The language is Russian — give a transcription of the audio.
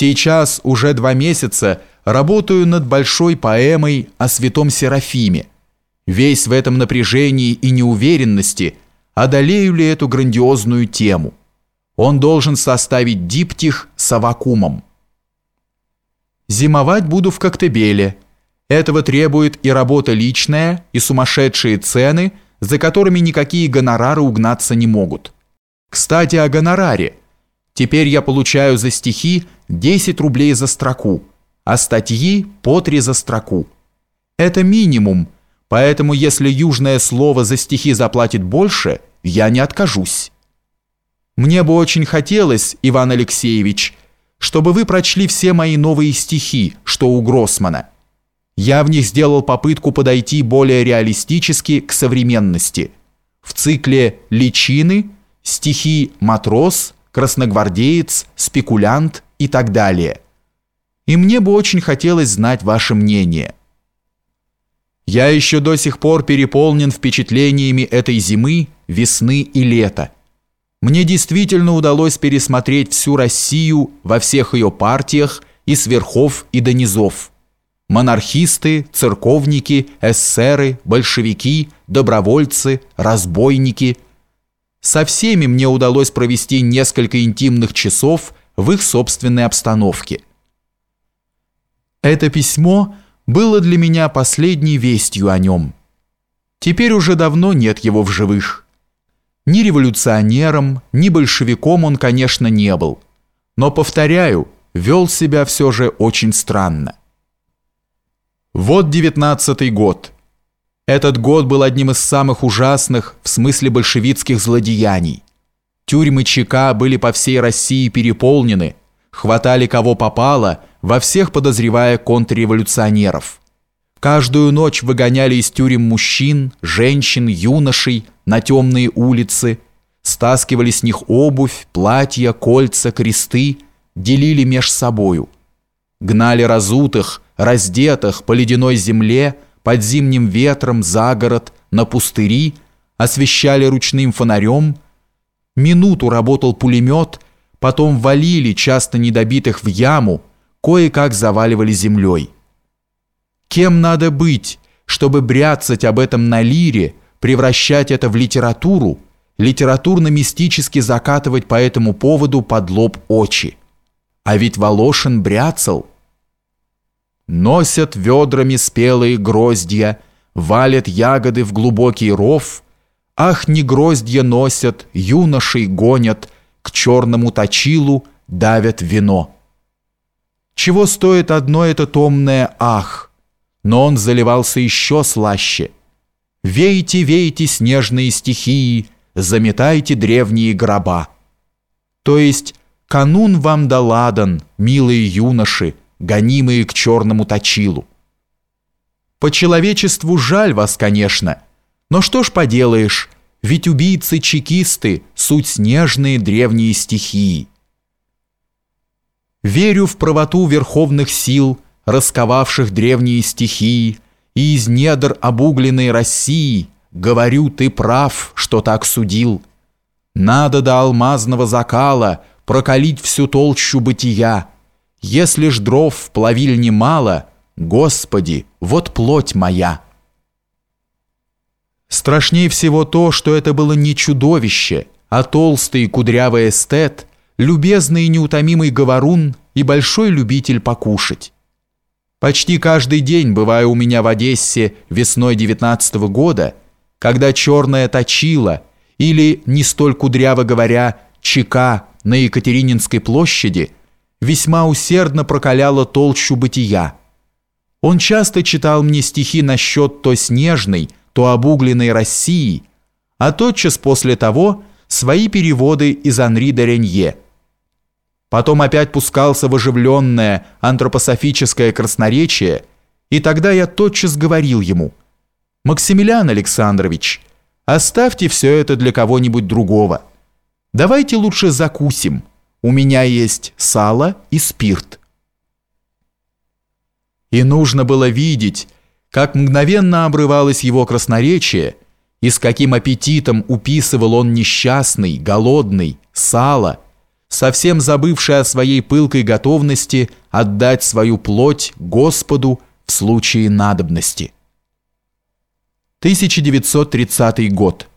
Сейчас уже два месяца работаю над большой поэмой о святом Серафиме. Весь в этом напряжении и неуверенности, одолею ли эту грандиозную тему. Он должен составить диптих с авакумом. Зимовать буду в Коктебеле. Этого требует и работа личная, и сумасшедшие цены, за которыми никакие гонорары угнаться не могут. Кстати, о гонораре. Теперь я получаю за стихи 10 рублей за строку, а статьи по 3 за строку. Это минимум, поэтому если южное слово за стихи заплатит больше, я не откажусь. Мне бы очень хотелось, Иван Алексеевич, чтобы вы прочли все мои новые стихи, что у Гроссмана. Я в них сделал попытку подойти более реалистически к современности. В цикле «Личины» стихи «Матрос», красногвардеец, спекулянт и так далее. И мне бы очень хотелось знать ваше мнение. Я еще до сих пор переполнен впечатлениями этой зимы, весны и лета. Мне действительно удалось пересмотреть всю Россию во всех ее партиях и с верхов и до низов. Монархисты, церковники, эсеры, большевики, добровольцы, разбойники – со всеми мне удалось провести несколько интимных часов в их собственной обстановке. Это письмо было для меня последней вестью о нем. Теперь уже давно нет его в живых. Ни революционером, ни большевиком он, конечно, не был. Но, повторяю, вел себя все же очень странно. Вот девятнадцатый год. Этот год был одним из самых ужасных в смысле большевистских злодеяний. Тюрьмы ЧК были по всей России переполнены, хватали кого попало, во всех подозревая контрреволюционеров. Каждую ночь выгоняли из тюрем мужчин, женщин, юношей на темные улицы, стаскивали с них обувь, платья, кольца, кресты, делили меж собою. Гнали разутых, раздетых по ледяной земле, под зимним ветром за город, на пустыри, освещали ручным фонарем. Минуту работал пулемет, потом валили часто недобитых в яму, кое-как заваливали землей. Кем надо быть, чтобы бряцать об этом на лире, превращать это в литературу, литературно-мистически закатывать по этому поводу под лоб очи? А ведь Волошин бряцал – Носят ведрами спелые гроздья, Валят ягоды в глубокий ров. Ах, не гроздья носят, юношей гонят, К черному точилу давят вино. Чего стоит одно это томное «ах», Но он заливался еще слаще. Вейте, вейте снежные стихии, Заметайте древние гроба. То есть канун вам да ладан, милые юноши, гонимые к черному точилу. По человечеству жаль вас, конечно, но что ж поделаешь, ведь убийцы-чекисты – суть снежные древние стихии. Верю в правоту верховных сил, расковавших древние стихии, и из недр обугленной России говорю, ты прав, что так судил. Надо до алмазного закала прокалить всю толщу бытия, если ж дров в плавильне мало, Господи, вот плоть моя. Страшнее всего то, что это было не чудовище, а толстый кудрявый эстет, любезный и неутомимый говорун и большой любитель покушать. Почти каждый день, бывая у меня в Одессе весной 19 -го года, когда черная точила, или, не столь кудряво говоря, чека на Екатерининской площади – весьма усердно прокаляла толщу бытия. Он часто читал мне стихи насчет то снежной, то обугленной России, а тотчас после того свои переводы из Анри де Ренье. Потом опять пускался в оживленное антропософическое красноречие, и тогда я тотчас говорил ему, «Максимилиан Александрович, оставьте все это для кого-нибудь другого. Давайте лучше закусим». У меня есть сало и спирт. И нужно было видеть, как мгновенно обрывалось его красноречие, и с каким аппетитом уписывал он несчастный, голодный, сало, совсем забывший о своей пылкой готовности отдать свою плоть Господу в случае надобности. 1930 год.